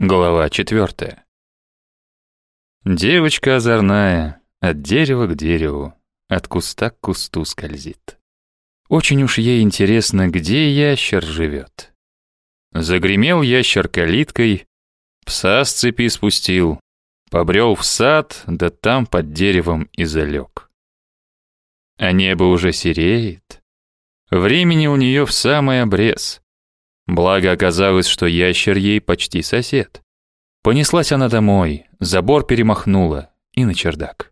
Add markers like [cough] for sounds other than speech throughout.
Глава четвертая. Девочка озорная, от дерева к дереву, от куста к кусту скользит. Очень уж ей интересно, где ящер живет. Загремел ящер калиткой, пса с цепи спустил, побрел в сад, да там под деревом и залег. А небо уже сереет. Времени у нее в самый обрез. Благо оказалось, что ящер ей почти сосед. Понеслась она домой, забор перемахнула и на чердак.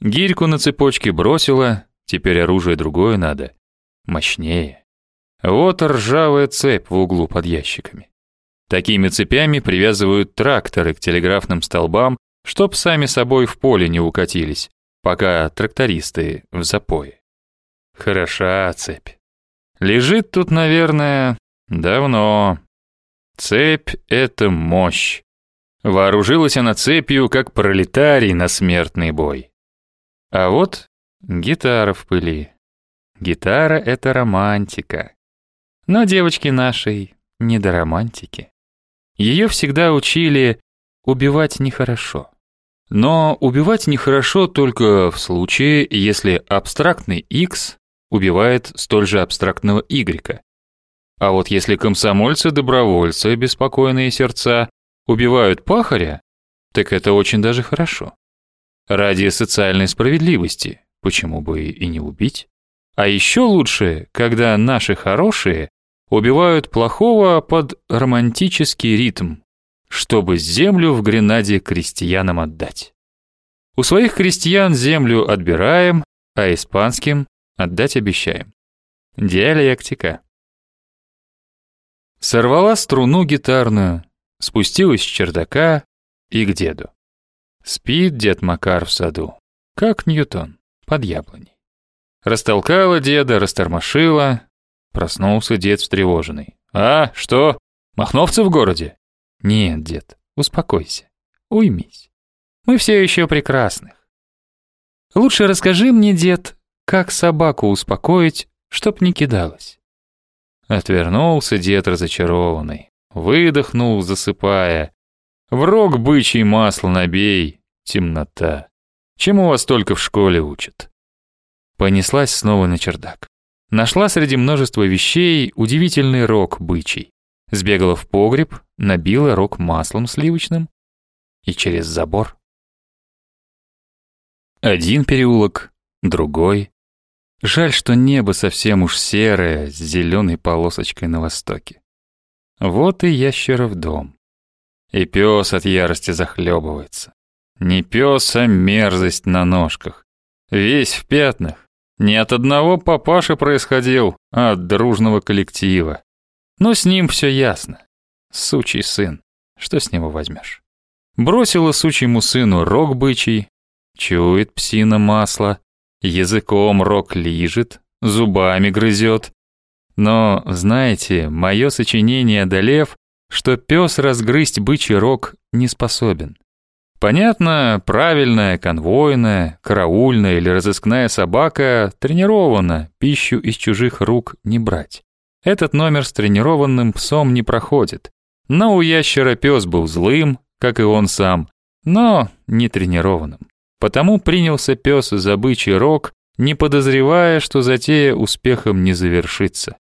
Гирьку на цепочке бросила, теперь оружие другое надо, мощнее. Вот ржавая цепь в углу под ящиками. Такими цепями привязывают тракторы к телеграфным столбам, чтоб сами собой в поле не укатились, пока трактористы в запое. Хороша цепь. Лежит тут, наверное, Давно. Цепь — это мощь. Вооружилась она цепью, как пролетарий на смертный бой. А вот гитара в пыли. Гитара — это романтика. Но девочки нашей не до романтики. Ее всегда учили убивать нехорошо. Но убивать нехорошо только в случае, если абстрактный X убивает столь же абстрактного Y. А вот если комсомольцы-добровольцы, беспокойные сердца, убивают пахаря, так это очень даже хорошо. Ради социальной справедливости, почему бы и не убить? А еще лучше, когда наши хорошие убивают плохого под романтический ритм, чтобы землю в Гренаде крестьянам отдать. У своих крестьян землю отбираем, а испанским отдать обещаем. Диалектика. Сорвала струну гитарную, спустилась с чердака и к деду. Спит дед Макар в саду, как Ньютон, под яблоней. Растолкала деда, растормошила. Проснулся дед встревоженный. «А, что, махновцы в городе?» «Нет, дед, успокойся, уймись. Мы все еще прекрасных. Лучше расскажи мне, дед, как собаку успокоить, чтоб не кидалась». Отвернулся дед разочарованный, выдохнул, засыпая. В рог бычий масло набей, темнота. Чему вас только в школе учат? Понеслась снова на чердак. Нашла среди множества вещей удивительный рог бычий. Сбегала в погреб, набила рог маслом сливочным и через забор. Один переулок, другой, Жаль, что небо совсем уж серое, с зеленой полосочкой на востоке. Вот и ящеров дом. И пес от ярости захлебывается. Не пес, а мерзость на ножках. Весь в пятнах. Не от одного папаши происходил, а от дружного коллектива. Но с ним все ясно. Сучий сын. Что с него возьмешь? Бросила сучьему сыну рог бычий, чует псина масло, Языком рог лижет, зубами грызет. Но, знаете, мое сочинение одолев, что пес разгрызть бычий рог не способен. Понятно, правильная, конвойная, караульная или разыскная собака тренирована пищу из чужих рук не брать. Этот номер с тренированным псом не проходит. Но у ящера пес был злым, как и он сам, но не тренированным. Потому принялся пес за бычий рог, не подозревая, что затея успехом не завершится.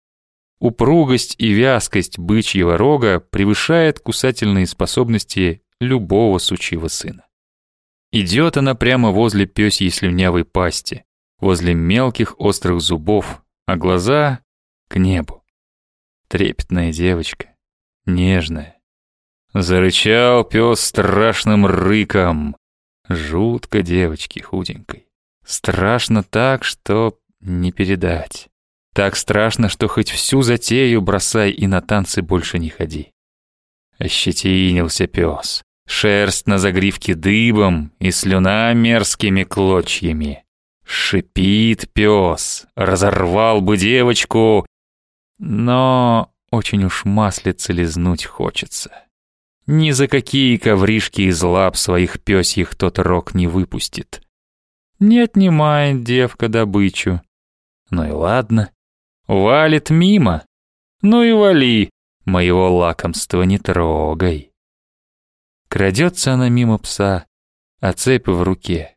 Упругость и вязкость бычьего рога превышает кусательные способности любого сучьего сына. Идет она прямо возле пёсьей слюнявой пасти, возле мелких острых зубов, а глаза — к небу. Трепетная девочка, нежная. Зарычал пес страшным рыком, Жутко девочки худенькой. Страшно так, что не передать. Так страшно, что хоть всю затею бросай и на танцы больше не ходи. Ощетинился пес. Шерсть на загривке дыбом и слюна мерзкими клочьями. Шипит пес, разорвал бы девочку, но очень уж маслица лизнуть хочется. Ни за какие ковришки из лап своих пёсьих тот рог не выпустит. Не отнимает девка добычу. Ну и ладно. Валит мимо. Ну и вали, моего лакомства не трогай. Крадется она мимо пса, а цепь в руке.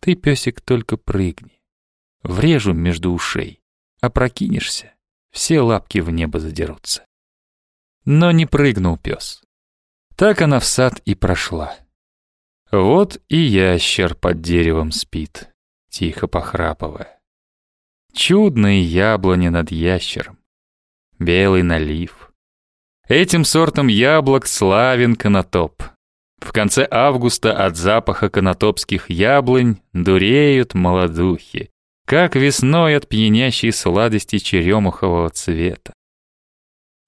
Ты, песик, только прыгни. Врежу между ушей, опрокинешься, все лапки в небо задерутся. Но не прыгнул пес. Так она в сад и прошла. Вот и ящер под деревом спит, тихо похрапывая. Чудные яблони над ящером. Белый налив. Этим сортом яблок славен конотоп. В конце августа от запаха конотопских яблонь дуреют молодухи, как весной от пьянящей сладости черемухового цвета.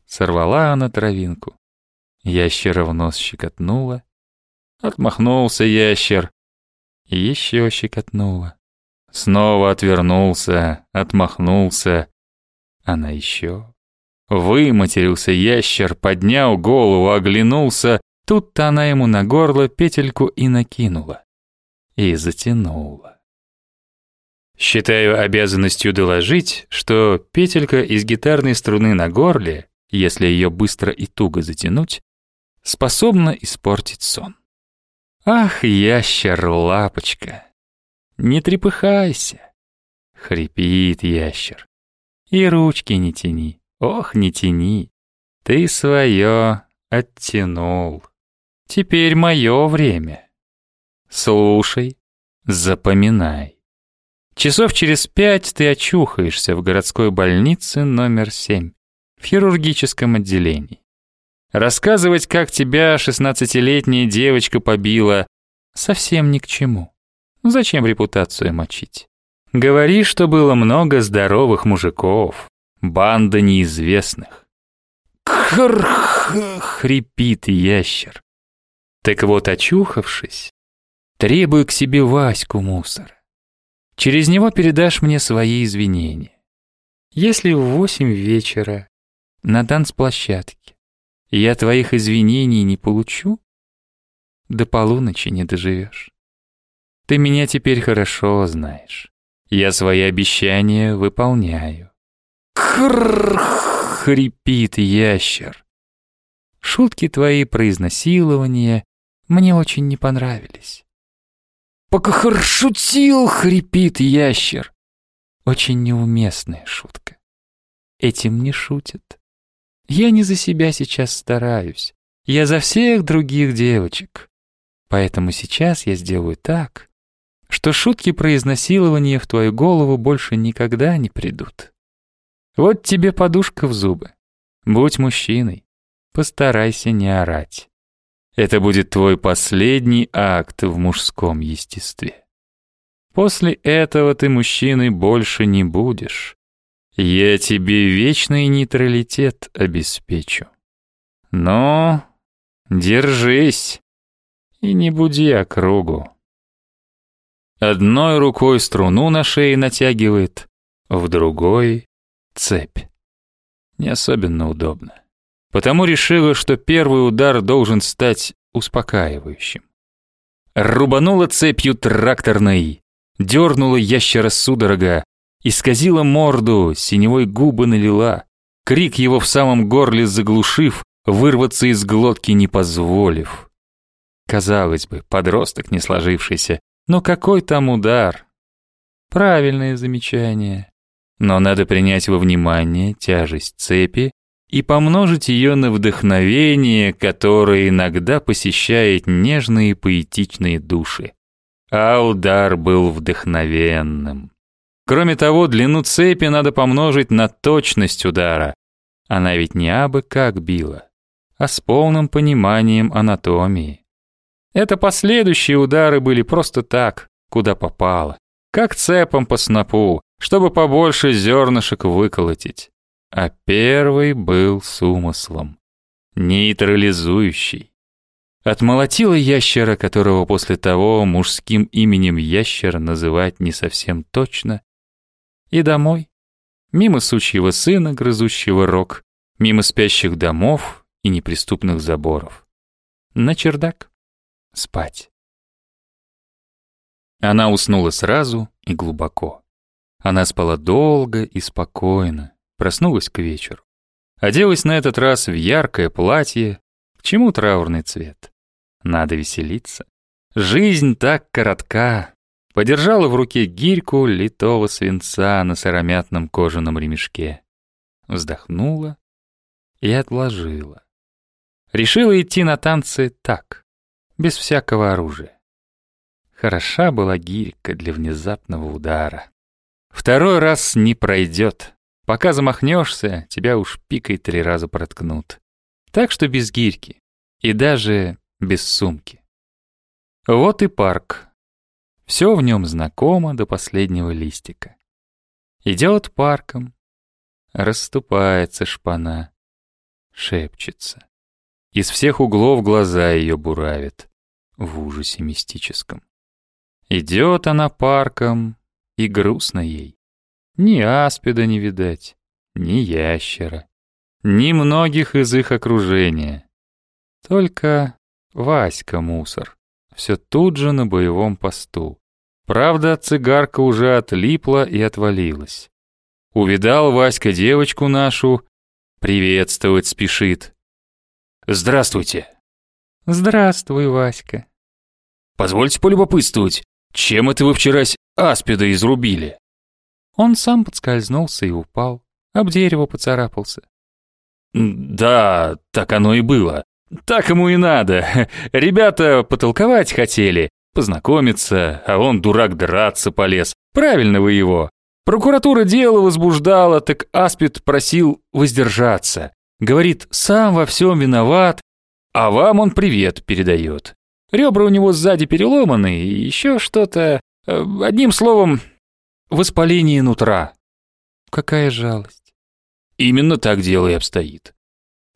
Сорвала она травинку. Ящера в нос щекотнула. Отмахнулся ящер. Еще щекотнула. Снова отвернулся, отмахнулся. Она еще. Выматерился ящер, поднял голову, оглянулся. Тут-то она ему на горло петельку и накинула. И затянула. Считаю обязанностью доложить, что петелька из гитарной струны на горле, если ее быстро и туго затянуть, способна испортить сон. Ах, ящер-лапочка, не трепыхайся. Хрипит ящер. И ручки не тяни. Ох, не тяни. Ты свое оттянул. Теперь мое время. Слушай, запоминай. Часов через пять ты очухаешься в городской больнице номер семь в хирургическом отделении. Рассказывать, как тебя шестнадцатилетняя девочка побила, совсем ни к чему. Зачем репутацию мочить? Говори, что было много здоровых мужиков, банда неизвестных. Кхр-х, хрипит ящер. Так вот, очухавшись, требую к себе Ваську мусора. Через него передашь мне свои извинения. Если в восемь вечера на танцплощадке я твоих извинений не получу, до полуночи не доживешь. Ты меня теперь хорошо знаешь. Я свои обещания выполняю. Хрррр, хрипит ящер. Шутки твои про изнасилование мне очень не понравились. Покахр шутил, хрипит ящер. Очень неуместная шутка. Этим не шутят. Я не за себя сейчас стараюсь. Я за всех других девочек. Поэтому сейчас я сделаю так, что шутки про изнасилование в твою голову больше никогда не придут. Вот тебе подушка в зубы. Будь мужчиной. Постарайся не орать. Это будет твой последний акт в мужском естестве. После этого ты мужчиной больше не будешь. Я тебе вечный нейтралитет обеспечу. Но держись и не буди округу. Одной рукой струну на шее натягивает, в другой — цепь. Не особенно удобно. Потому решила, что первый удар должен стать успокаивающим. Рубанула цепью тракторной, дернула ящера судорога, исказила морду, синевой губы налила, крик его в самом горле заглушив, вырваться из глотки не позволив. Казалось бы, подросток не сложившийся, но какой там удар? Правильное замечание. Но надо принять во внимание тяжесть цепи и помножить ее на вдохновение, которое иногда посещает нежные поэтичные души. А удар был вдохновенным. Кроме того, длину цепи надо помножить на точность удара. Она ведь не абы как била, а с полным пониманием анатомии. Это последующие удары были просто так, куда попало, как цепом по снопу, чтобы побольше зернышек выколотить. А первый был с умыслом, нейтрализующий. Отмолотила ящера, которого после того мужским именем ящер называть не совсем точно, и домой, мимо сучьего сына, грызущего рог, мимо спящих домов и неприступных заборов. На чердак спать. Она уснула сразу и глубоко. Она спала долго и спокойно, проснулась к вечеру. Оделась на этот раз в яркое платье, к чему траурный цвет. Надо веселиться. Жизнь так коротка. Подержала в руке гирьку литого свинца на сыромятном кожаном ремешке. Вздохнула и отложила. Решила идти на танцы так, без всякого оружия. Хороша была гирька для внезапного удара. Второй раз не пройдет. Пока замахнешься, тебя уж пикой три раза проткнут. Так что без гирьки. И даже без сумки. Вот и парк. Все в нем знакомо до последнего листика. Идет парком, расступается шпана, шепчется. Из всех углов глаза ее буравят в ужасе мистическом. Идет она парком, и грустно ей. Ни аспида не видать, ни ящера, ни многих из их окружения. Только Васька мусор, все тут же на боевом посту. Правда, цигарка уже отлипла и отвалилась. Увидал Васька девочку нашу, приветствовать спешит. «Здравствуйте». «Здравствуй, Васька». «Позвольте полюбопытствовать, чем это вы вчерась аспида изрубили?» Он сам подскользнулся и упал, об дерево поцарапался. «Да, так оно и было. Так ему и надо. Ребята потолковать хотели, познакомиться, а он, дурак, драться полез. Правильно вы его. Прокуратура дело возбуждала, так Аспид просил воздержаться. Говорит, сам во всем виноват, а вам он привет передает. Ребра у него сзади переломаны и еще что-то... Э, одним словом, воспаление нутра. Какая жалость. Именно так дело и обстоит.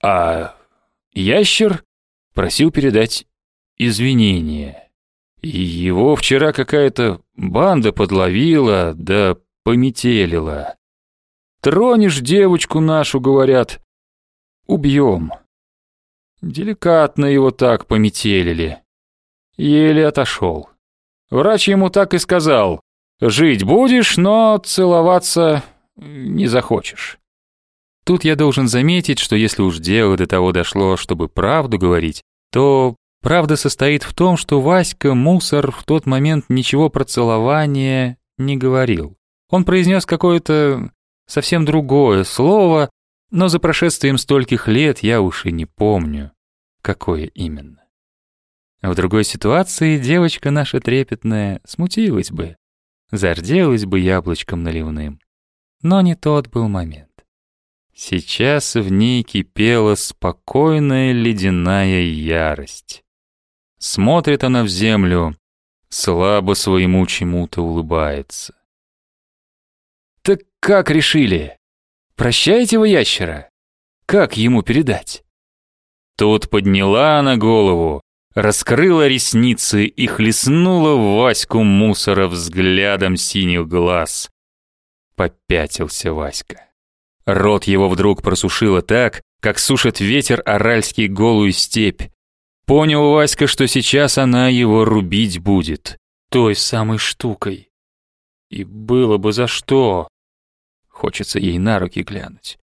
А ящер просил передать извинения. Его вчера какая-то банда подловила, да пометелила. Тронешь девочку нашу, говорят, убьем. Деликатно его так пометелили. Еле отошел. Врач ему так и сказал, жить будешь, но целоваться не захочешь. Тут я должен заметить, что если уж дело до того дошло, чтобы правду говорить, то правда состоит в том, что Васька Мусор в тот момент ничего про целование не говорил. Он произнес какое-то совсем другое слово, но за прошествием стольких лет я уж и не помню, какое именно. В другой ситуации девочка наша трепетная смутилась бы, зарделась бы яблочком наливным. Но не тот был момент. Сейчас в ней кипела спокойная ледяная ярость. Смотрит она в землю, слабо своему чему-то улыбается. «Так как решили? Прощаете вы ящера? Как ему передать?» Тут подняла она голову, раскрыла ресницы и хлестнула Ваську мусора взглядом синих глаз. Попятился Васька. Рот его вдруг просушило так, как сушит ветер аральский голую степь. Понял Васька, что сейчас она его рубить будет. Той самой штукой. И было бы за что. Хочется ей на руки глянуть.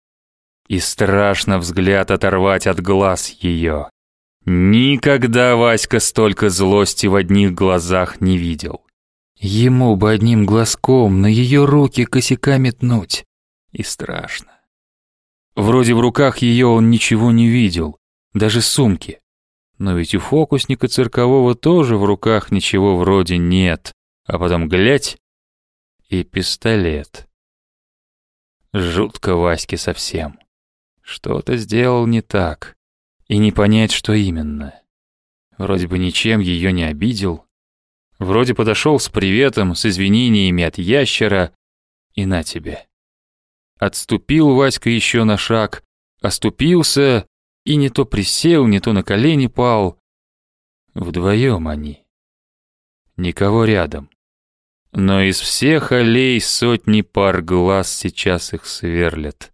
И страшно взгляд оторвать от глаз ее. Никогда Васька столько злости в одних глазах не видел. Ему бы одним глазком на ее руки косяка метнуть. И страшно. Вроде в руках ее он ничего не видел, даже сумки. Но ведь у фокусника циркового тоже в руках ничего вроде нет. А потом глядь и пистолет. Жутко Ваське совсем. Что-то сделал не так. И не понять, что именно. Вроде бы ничем ее не обидел. Вроде подошел с приветом, с извинениями от ящера. И на тебе. Отступил Васька еще на шаг, оступился и не то присел, не то на колени пал. Вдвоем они. Никого рядом. Но из всех аллей сотни пар глаз сейчас их сверлят.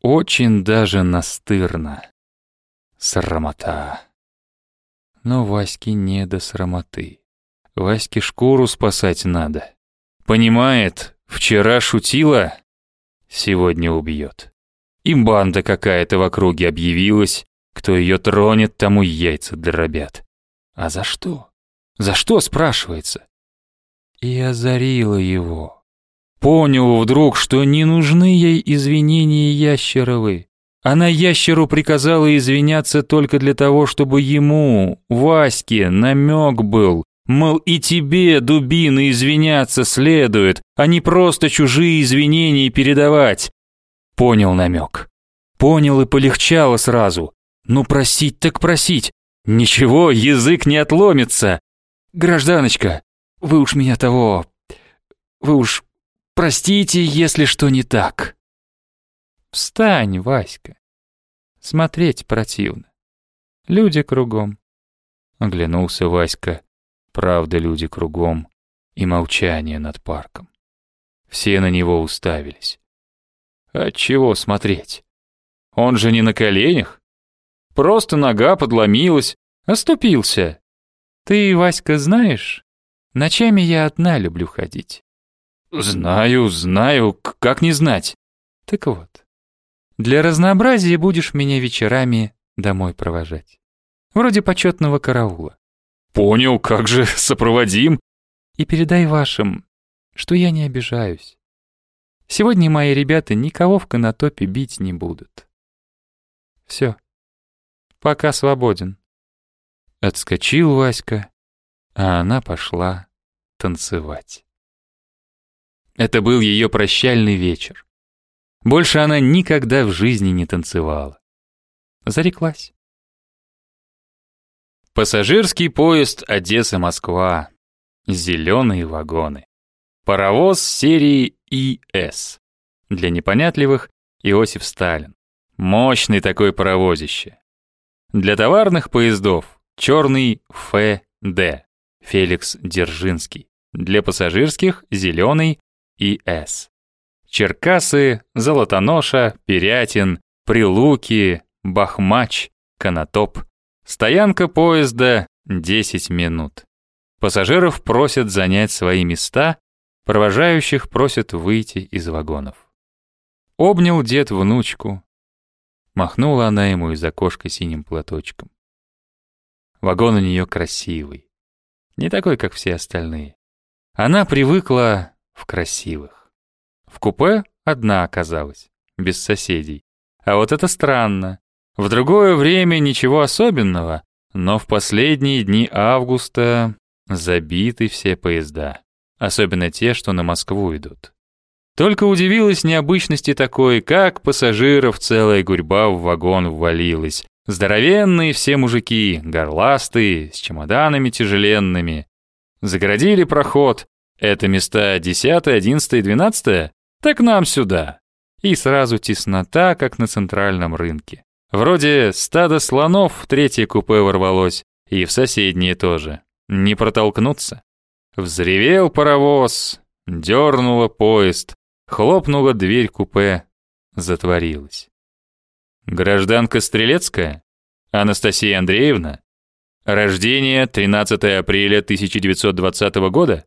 Очень даже настырно. Срамота. Но Ваське не до срамоты. Ваське шкуру спасать надо. Понимает, вчера шутила, сегодня убьет. И банда какая-то в округе объявилась, кто ее тронет, тому яйца дробят. А за что? За что, спрашивается? И озарило его. Понял вдруг, что не нужны ей извинения Ящеровы. Она Ящеру приказала извиняться только для того, чтобы ему, Ваське, намек был, мол, и тебе, дубина, извиняться следует, а не просто чужие извинения передавать. Понял намек. Понял и полегчало сразу. Ну просить так просить. Ничего, язык не отломится. Гражданочка, вы уж меня того... Вы уж простите, если что не так. Встань, Васька. Смотреть противно. Люди кругом. Оглянулся Васька. Правда, люди кругом. И молчание над парком. Все на него уставились. От чего смотреть? Он же не на коленях. Просто нога подломилась, оступился. Ты, Васька, знаешь, ночами я одна люблю ходить. Знаю, знаю, как не знать. Так вот, для разнообразия будешь меня вечерами домой провожать. Вроде почетного караула. Понял, как же [laughs] сопроводим. И передай вашим, что я не обижаюсь. Сегодня мои ребята никого в конотопе бить не будут. Все. Пока свободен. Отскочил Васька, а она пошла танцевать. Это был ее прощальный вечер. Больше она никогда в жизни не танцевала. Зареклась. Пассажирский поезд Одесса-Москва. Зеленые вагоны. Паровоз серии ИС. Для непонятливых Иосиф Сталин. Мощный такой паровозище. Для товарных поездов черный ФД. Феликс Дзержинский. Для пассажирских зеленый ИС. Черкасы, Золотоноша, Перятин, Прилуки, Бахмач, Конотоп. Стоянка поезда 10 минут. Пассажиров просят занять свои места, провожающих просят выйти из вагонов. Обнял дед внучку. Махнула она ему из окошка синим платочком. Вагон у нее красивый. Не такой, как все остальные. Она привыкла в красивых. В купе одна оказалась, без соседей. А вот это странно. В другое время ничего особенного, но в последние дни августа забиты все поезда, особенно те, что на Москву идут. Только удивилась необычности такой, как пассажиров целая гурьба в вагон ввалилась. Здоровенные все мужики, горластые, с чемоданами тяжеленными. Загородили проход. Это места 10, 11, 12? Так нам сюда. И сразу теснота, как на центральном рынке. Вроде стадо слонов в третье купе ворвалось, и в соседнее тоже. Не протолкнуться. Взревел паровоз, дернуло поезд, хлопнула дверь купе, затворилась. Гражданка Стрелецкая? Анастасия Андреевна? Рождение 13 апреля 1920 года?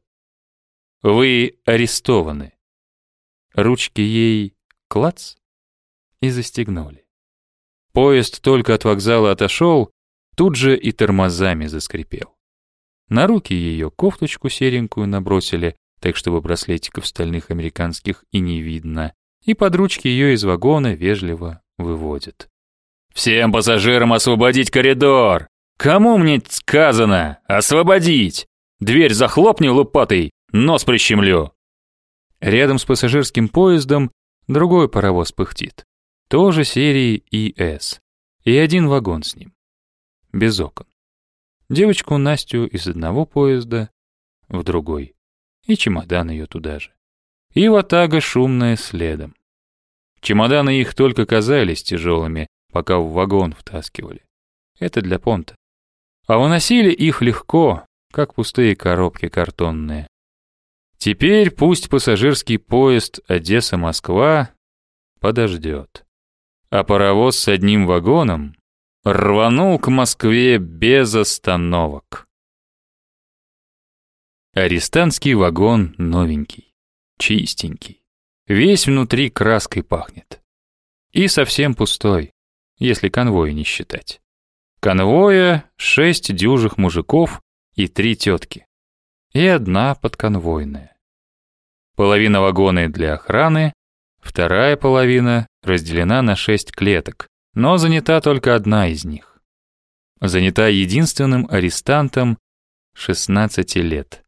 Вы арестованы. Ручки ей клац и застегнули. Поезд только от вокзала отошел, тут же и тормозами заскрипел. На руки ее кофточку серенькую набросили, так чтобы браслетиков стальных американских и не видно, и под ручки ее из вагона вежливо выводят. «Всем пассажирам освободить коридор! Кому мне сказано? Освободить! Дверь захлопни лопатой, нос прищемлю!» Рядом с пассажирским поездом другой паровоз пыхтит. Тоже серии ИС. И один вагон с ним. Без окон. Девочку Настю из одного поезда в другой. И чемодан ее туда же. И ватага шумная следом. Чемоданы их только казались тяжелыми, пока в вагон втаскивали. Это для понта. А выносили их легко, как пустые коробки картонные. Теперь пусть пассажирский поезд Одесса-Москва подождет. А паровоз с одним вагоном рванул к Москве без остановок. Арестантский вагон новенький, чистенький, весь внутри краской пахнет. И совсем пустой, если конвой не считать. Конвоя шесть дюжих мужиков и три тетки. И одна подконвойная. Половина вагона для охраны, вторая половина разделена на шесть клеток, но занята только одна из них. Занята единственным арестантом 16 лет.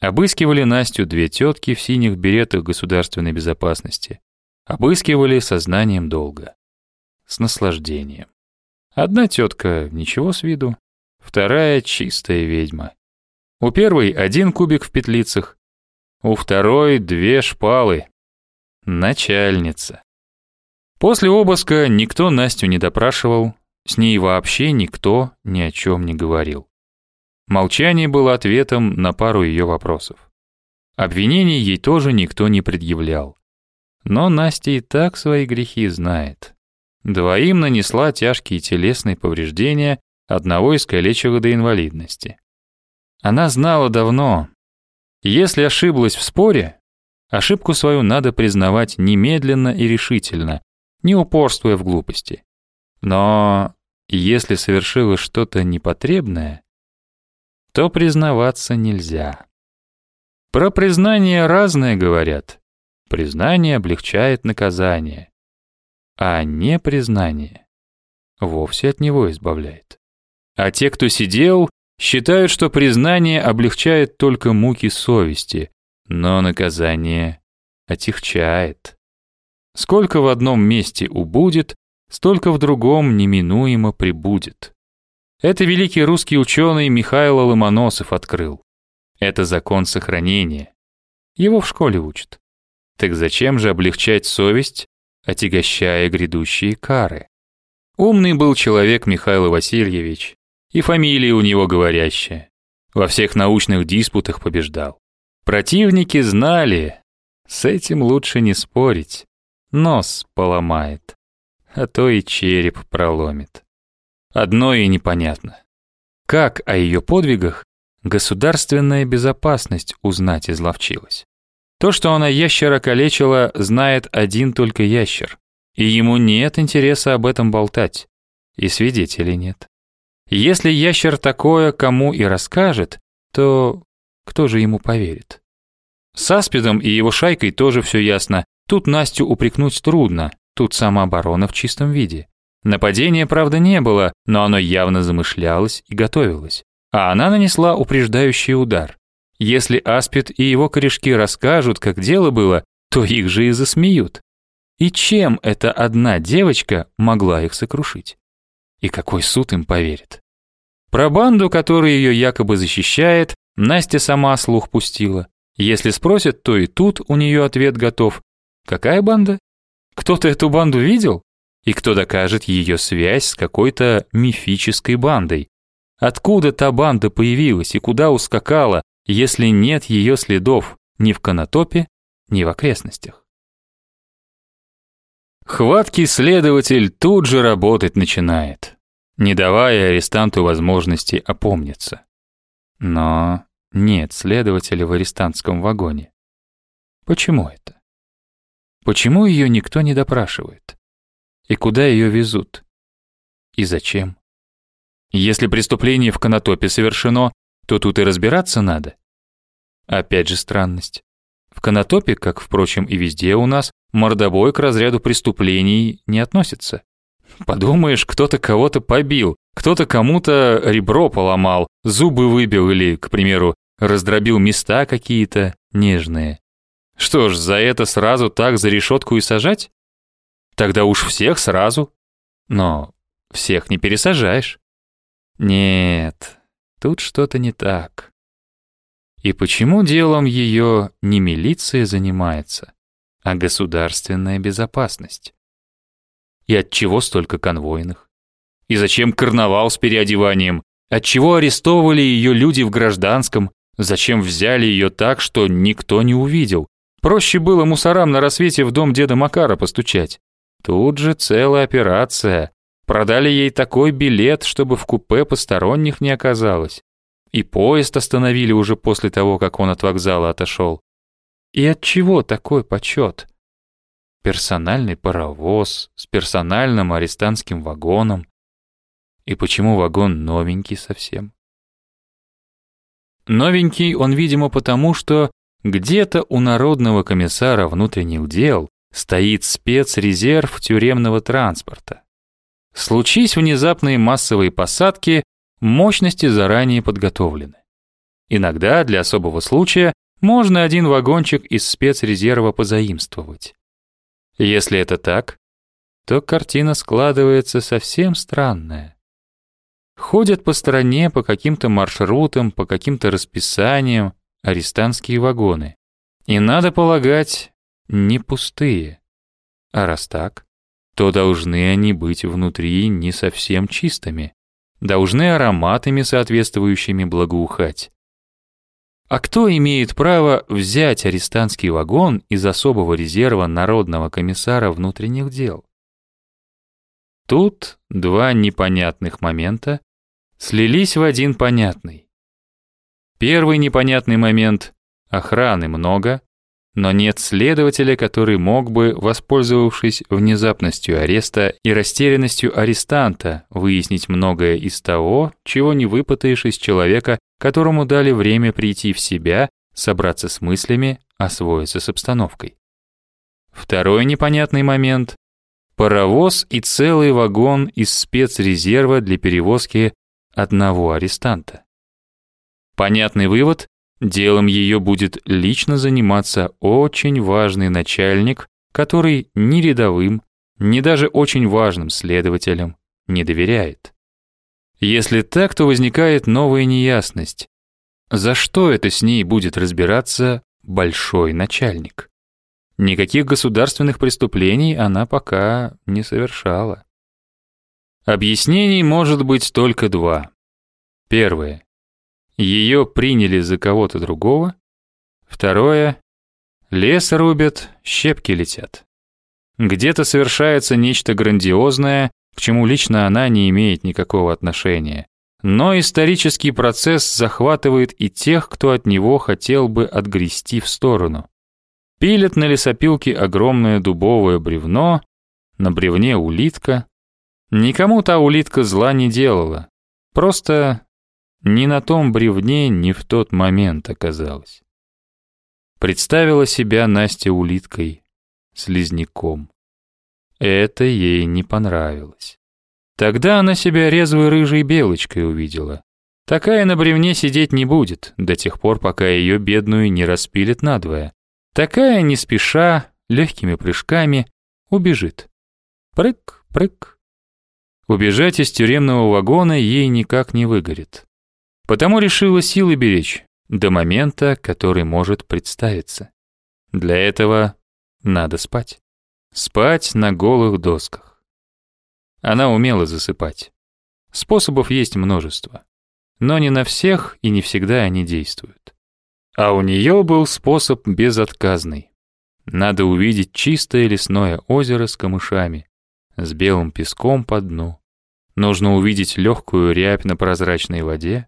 Обыскивали Настю две тетки в синих беретах государственной безопасности. Обыскивали сознанием долга. С наслаждением. Одна тетка ничего с виду, вторая чистая ведьма. У первой один кубик в петлицах, у второй две шпалы. Начальница. После обыска никто Настю не допрашивал, с ней вообще никто ни о чем не говорил. Молчание было ответом на пару ее вопросов. Обвинений ей тоже никто не предъявлял. Но Настя и так свои грехи знает. Двоим нанесла тяжкие телесные повреждения, одного искалечила до инвалидности. Она знала давно, если ошиблась в споре, ошибку свою надо признавать немедленно и решительно, не упорствуя в глупости. Но если совершила что-то непотребное, то признаваться нельзя. Про признание разное говорят. Признание облегчает наказание, а непризнание вовсе от него избавляет. А те, кто сидел, считают, что признание облегчает только муки совести, но наказание отягчает. Сколько в одном месте убудет, столько в другом неминуемо прибудет. Это великий русский ученый Михаил Ломоносов открыл. Это закон сохранения. Его в школе учат. Так зачем же облегчать совесть, отягощая грядущие кары? Умный был человек Михаил Васильевич, и фамилия у него говорящая. Во всех научных диспутах побеждал. Противники знали, с этим лучше не спорить. Нос поломает, а то и череп проломит. Одно и непонятно. Как о ее подвигах государственная безопасность узнать изловчилась? То, что она ящера калечила, знает один только ящер, и ему нет интереса об этом болтать, и свидетелей нет. Если ящер такое кому и расскажет, то кто же ему поверит? С Аспидом и его шайкой тоже все ясно. Тут Настю упрекнуть трудно, тут самооборона в чистом виде. Нападения, правда, не было, но оно явно замышлялось и готовилось. А она нанесла упреждающий удар. Если Аспид и его корешки расскажут, как дело было, то их же и засмеют. И чем эта одна девочка могла их сокрушить? И какой суд им поверит? Про банду, которая ее якобы защищает, Настя сама слух пустила. Если спросят, то и тут у нее ответ готов. Какая банда? Кто-то эту банду видел? И кто докажет ее связь с какой-то мифической бандой? Откуда та банда появилась и куда ускакала, если нет ее следов ни в Конотопе, ни в окрестностях? Хваткий следователь тут же работать начинает, не давая арестанту возможности опомниться. Но нет следователя в арестантском вагоне. Почему это? Почему ее никто не допрашивает? И куда ее везут? И зачем? Если преступление в Конотопе совершено, то тут и разбираться надо. Опять же странность. В Конотопе, как, впрочем, и везде у нас, мордобой к разряду преступлений не относится. Подумаешь, кто-то кого-то побил, кто-то кому-то ребро поломал, зубы выбил или, к примеру, раздробил места какие-то нежные. Что ж, за это сразу так за решетку и сажать? Тогда уж всех сразу. Но всех не пересажаешь. Нет, тут что-то не так. И почему делом ее не милиция занимается, а государственная безопасность? И от чего столько конвойных? И зачем карнавал с переодеванием? От чего арестовывали ее люди в гражданском, Зачем взяли ее так, что никто не увидел? Проще было мусорам на рассвете в дом деда Макара постучать. Тут же целая операция. Продали ей такой билет, чтобы в купе посторонних не оказалось. И поезд остановили уже после того, как он от вокзала отошел. И от чего такой почет? Персональный паровоз с персональным арестантским вагоном. И почему вагон новенький совсем? Новенький он, видимо, потому, что где-то у Народного комиссара внутренних дел стоит спецрезерв тюремного транспорта. Случись внезапные массовые посадки, мощности заранее подготовлены. Иногда для особого случая можно один вагончик из спецрезерва позаимствовать. Если это так, то картина складывается совсем странная. Ходят по стране по каким-то маршрутам, по каким-то расписаниям арестантские вагоны. И надо полагать, не пустые. А раз так, то должны они быть внутри не совсем чистыми, должны ароматами соответствующими благоухать. А кто имеет право взять арестантский вагон из особого резерва Народного комиссара внутренних дел? Тут два непонятных момента слились в один понятный. Первый непонятный момент — охраны много, но нет следователя, который мог бы, воспользовавшись внезапностью ареста и растерянностью арестанта, выяснить многое из того, чего не выпытаешь из человека, которому дали время прийти в себя, собраться с мыслями, освоиться с обстановкой. Второй непонятный момент — паровоз и целый вагон из спецрезерва для перевозки одного арестанта. Понятный вывод Делом ее будет лично заниматься очень важный начальник, который ни рядовым, ни даже очень важным следователям не доверяет. Если так, то возникает новая неясность. За что это с ней будет разбираться большой начальник? Никаких государственных преступлений она пока не совершала. Объяснений может быть только два. Первое. Ее приняли за кого-то другого. Второе. Лес рубят, щепки летят. Где-то совершается нечто грандиозное, к чему лично она не имеет никакого отношения. Но исторический процесс захватывает и тех, кто от него хотел бы отгрести в сторону. Пилят на лесопилке огромное дубовое бревно, на бревне улитка. Никому та улитка зла не делала. Просто ни на том бревне, ни в тот момент оказалась. Представила себя Настя улиткой, слизняком. Это ей не понравилось. Тогда она себя резвой рыжей белочкой увидела. Такая на бревне сидеть не будет, до тех пор, пока ее бедную не распилят надвое. Такая не спеша, легкими прыжками, убежит. Прыг, прыг. Убежать из тюремного вагона ей никак не выгорит. Потому решила силы беречь до момента, который может представиться. Для этого надо спать. Спать на голых досках. Она умела засыпать. Способов есть множество. Но не на всех и не всегда они действуют. А у нее был способ безотказный. Надо увидеть чистое лесное озеро с камышами, с белым песком по дну. Нужно увидеть легкую рябь на прозрачной воде,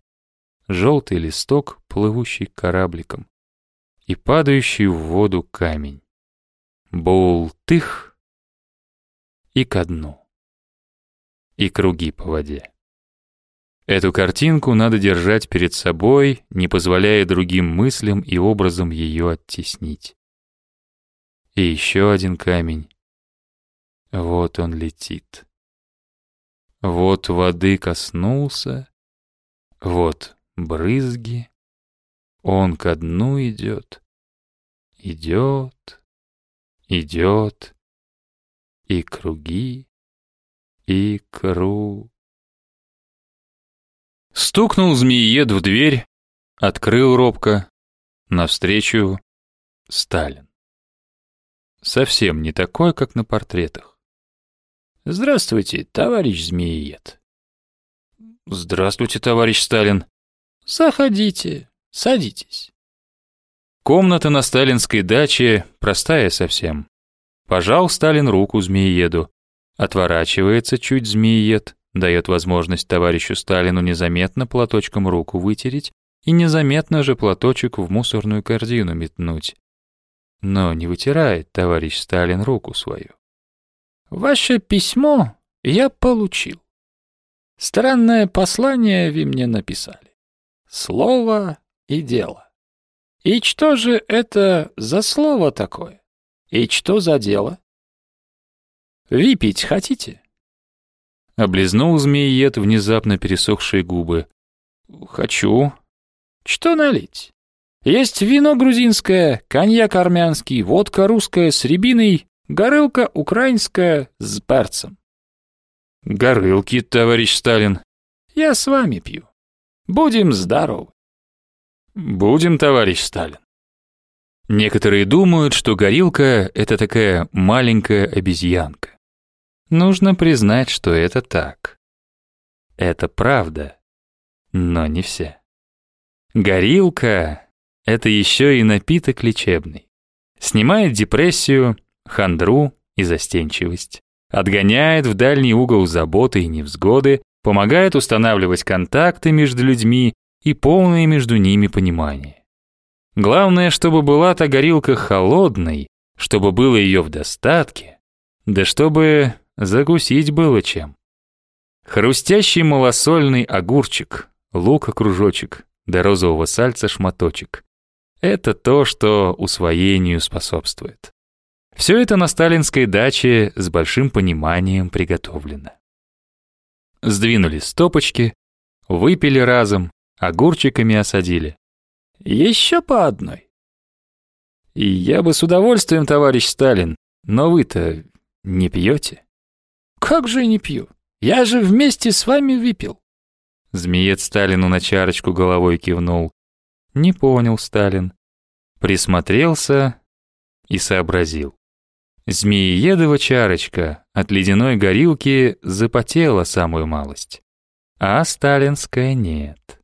желтый листок, плывущий корабликом, и падающий в воду камень. Бултых и ко дну. И круги по воде. Эту картинку надо держать перед собой, не позволяя другим мыслям и образом ее оттеснить. И еще один камень. Вот он летит. Вот воды коснулся. Вот брызги. Он ко дну идет, идет, идет, и круги, и кру. Стукнул змеиед в дверь, открыл робко, навстречу Сталин. Совсем не такой, как на портретах. «Здравствуйте, товарищ змеиед». «Здравствуйте, товарищ Сталин», Заходите, садитесь. Комната на сталинской даче простая совсем. Пожал Сталин руку змеиеду. Отворачивается чуть змеиед, дает возможность товарищу Сталину незаметно платочком руку вытереть и незаметно же платочек в мусорную корзину метнуть. Но не вытирает товарищ Сталин руку свою. «Ваше письмо я получил. Странное послание вы мне написали. Слово и дело. И что же это за слово такое? И что за дело? Выпить хотите? Облизнул змеиед внезапно пересохшие губы. Хочу. Что налить? Есть вино грузинское, коньяк армянский, водка русская с рябиной, горылка украинская с перцем. Горылки, товарищ Сталин. Я с вами пью. Будем здоровы. Будем, товарищ Сталин. Некоторые думают, что горилка — это такая маленькая обезьянка. Нужно признать, что это так. Это правда, но не все. Горилка это еще и напиток лечебный. Снимает депрессию, хандру и застенчивость. Отгоняет в дальний угол заботы и невзгоды, помогает устанавливать контакты между людьми и полное между ними понимание. Главное, чтобы была та горилка холодной, чтобы было ее в достатке, да чтобы закусить было чем. Хрустящий малосольный огурчик, лука-кружочек, до розового сальца шматочек. Это то, что усвоению способствует. Все это на сталинской даче с большим пониманием приготовлено. Сдвинули стопочки, выпили разом, огурчиками осадили. Еще по одной. И я бы с удовольствием, товарищ Сталин, но вы-то не пьете? Как же не пью? Я же вместе с вами выпил. Змеец Сталину на чарочку головой кивнул. Не понял Сталин. Присмотрелся и сообразил. Змеиедова чарочка от ледяной горилки запотела самую малость, а сталинская нет.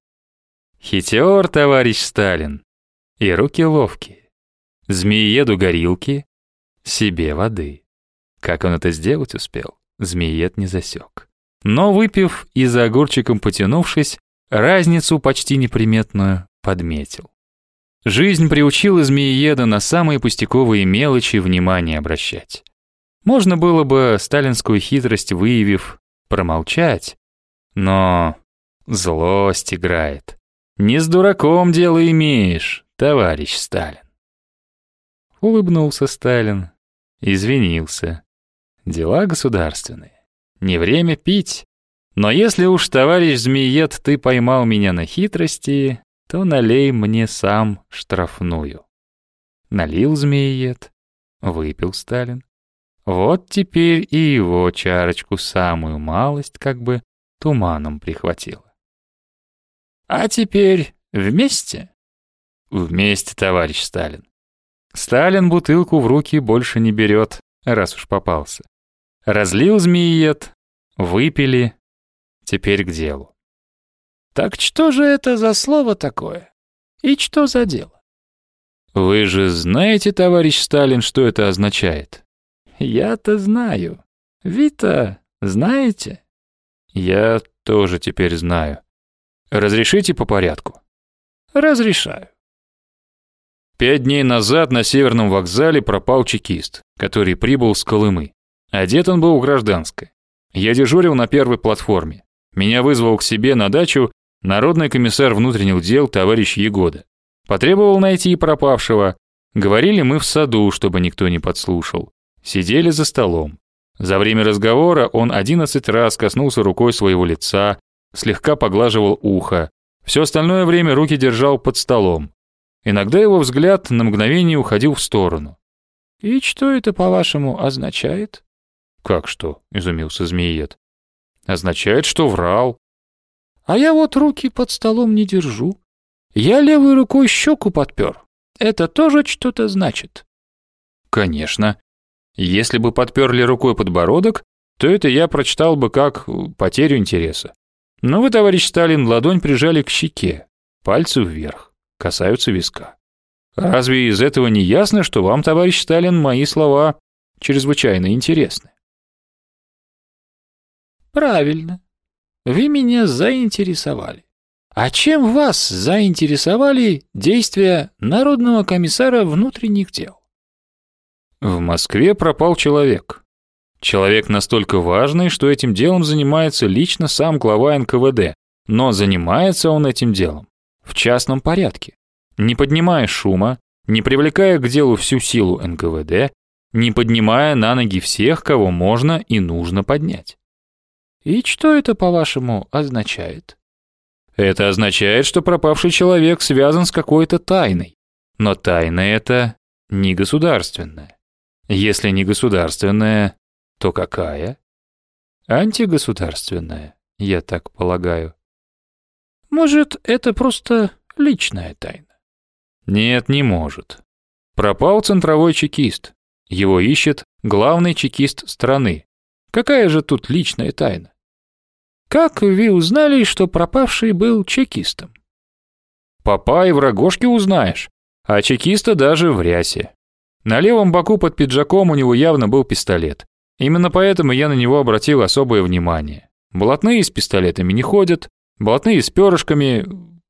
Хитер, товарищ Сталин, и руки ловкие. Змеиеду горилки, себе воды. Как он это сделать успел, змеиед не засек. Но выпив и за огурчиком потянувшись, разницу почти неприметную подметил. Жизнь приучила змеиеда на самые пустяковые мелочи внимание обращать. Можно было бы сталинскую хитрость выявив, промолчать, но злость играет. Не с дураком дело имеешь, товарищ Сталин. Улыбнулся Сталин, извинился. Дела государственные. Не время пить. Но если уж, товарищ Змеиед, ты поймал меня на хитрости, то налей мне сам штрафную. Налил змеиед, выпил Сталин. Вот теперь и его чарочку самую малость как бы туманом прихватило. А теперь вместе? Вместе, товарищ Сталин. Сталин бутылку в руки больше не берет, раз уж попался. Разлил змеиед, выпили, теперь к делу. Так что же это за слово такое? И что за дело? Вы же знаете, товарищ Сталин, что это означает? Я-то знаю. Вы-то знаете? Я тоже теперь знаю. Разрешите по порядку? Разрешаю. Пять дней назад на Северном вокзале пропал чекист, который прибыл с Колымы. Одет он был в гражданское. Я дежурил на первой платформе. Меня вызвал к себе на дачу Народный комиссар внутренних дел товарищ Егода. Потребовал найти пропавшего. Говорили мы в саду, чтобы никто не подслушал. Сидели за столом. За время разговора он одиннадцать раз коснулся рукой своего лица, слегка поглаживал ухо. Все остальное время руки держал под столом. Иногда его взгляд на мгновение уходил в сторону. «И что это, по-вашему, означает?» «Как что?» — изумился Змеиед. «Означает, что врал. А я вот руки под столом не держу. Я левой рукой щеку подпер. Это тоже что-то значит. Конечно. Если бы подперли рукой подбородок, то это я прочитал бы как потерю интереса. Но вы, товарищ Сталин, ладонь прижали к щеке, пальцы вверх, касаются виска. Разве из этого не ясно, что вам, товарищ Сталин, мои слова чрезвычайно интересны? Правильно. Вы меня заинтересовали. А чем вас заинтересовали действия Народного комиссара внутренних дел? В Москве пропал человек. Человек настолько важный, что этим делом занимается лично сам глава НКВД, но занимается он этим делом в частном порядке, не поднимая шума, не привлекая к делу всю силу НКВД, не поднимая на ноги всех, кого можно и нужно поднять. И что это, по-вашему, означает? Это означает, что пропавший человек связан с какой-то тайной. Но тайна эта не государственная. Если не государственная, то какая? Антигосударственная, я так полагаю. Может, это просто личная тайна? Нет, не может. Пропал центровой чекист. Его ищет главный чекист страны. Какая же тут личная тайна? Как вы узнали, что пропавший был чекистом? Папа и в рогожке узнаешь, а чекиста даже в рясе. На левом боку под пиджаком у него явно был пистолет. Именно поэтому я на него обратил особое внимание. Блатные с пистолетами не ходят, Блатные с перышками,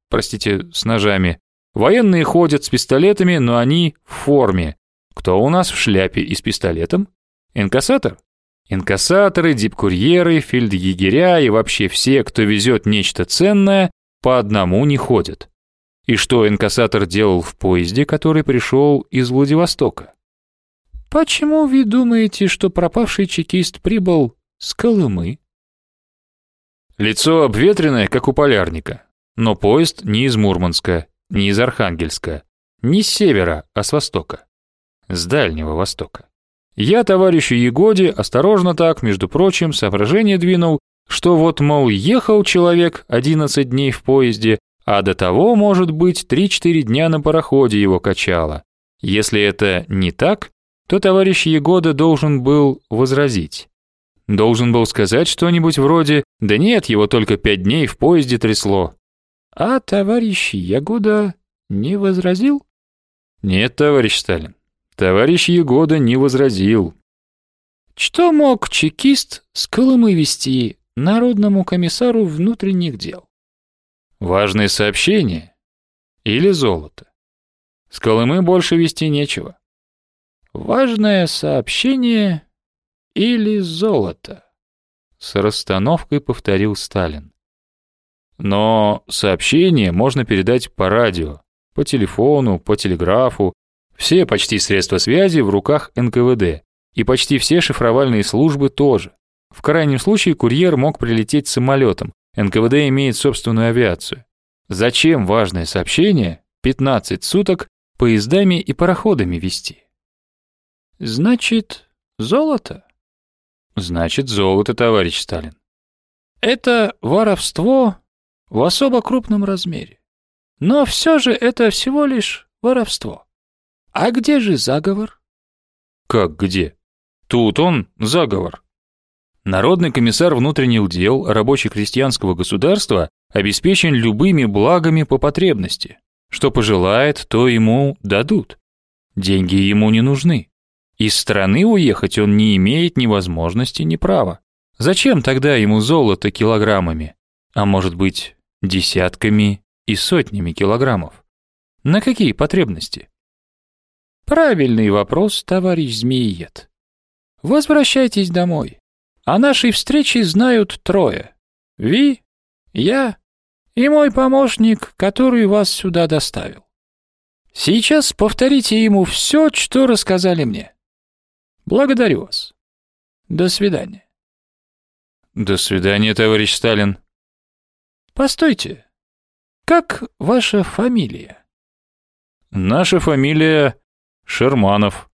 простите, с ножами. Военные ходят с пистолетами, но они в форме. Кто у нас в шляпе и с пистолетом? Инкассатор? Инкассаторы, дипкурьеры, фельдъегеря и вообще все, кто везет нечто ценное, по одному не ходят. И что инкассатор делал в поезде, который пришел из Владивостока? Почему вы думаете, что пропавший чекист прибыл с Колымы? Лицо обветренное, как у полярника. Но поезд не из Мурманска, не из Архангельска, не с севера, а с востока. С Дальнего Востока. Я товарищу Егоде осторожно так, между прочим, соображение двинул, что вот, мол, ехал человек 11 дней в поезде, а до того, может быть, 3-4 дня на пароходе его качало. Если это не так, то товарищ Егода должен был возразить. Должен был сказать что-нибудь вроде «Да нет, его только пять дней в поезде трясло». А товарищ Ягода не возразил? Нет, товарищ Сталин, товарищ Ягода не возразил. Что мог чекист с Колымы вести народному комиссару внутренних дел? Важные сообщения или золото? С Колымы больше вести нечего. Важное сообщение или золото? С расстановкой повторил Сталин. Но сообщение можно передать по радио, по телефону, по телеграфу. Все почти средства связи в руках НКВД. И почти все шифровальные службы тоже. В крайнем случае курьер мог прилететь самолетом. НКВД имеет собственную авиацию. Зачем важное сообщение 15 суток поездами и пароходами вести? Значит, золото? Значит, золото, товарищ Сталин. Это воровство в особо крупном размере. Но все же это всего лишь воровство. А где же заговор? Как где? Тут он, заговор. Народный комиссар внутренних дел рабоче-крестьянского государства обеспечен любыми благами по потребности. Что пожелает, то ему дадут. Деньги ему не нужны. Из страны уехать он не имеет ни возможности, ни права. Зачем тогда ему золото килограммами? А может быть, десятками и сотнями килограммов? На какие потребности? Правильный вопрос, товарищ Змеиед. Возвращайтесь домой. О нашей встрече знают трое. Ви, я и мой помощник, который вас сюда доставил. Сейчас повторите ему все, что рассказали мне. Благодарю вас. До свидания. До свидания, товарищ Сталин. Постойте. Как ваша фамилия? Наша фамилия Шерманов.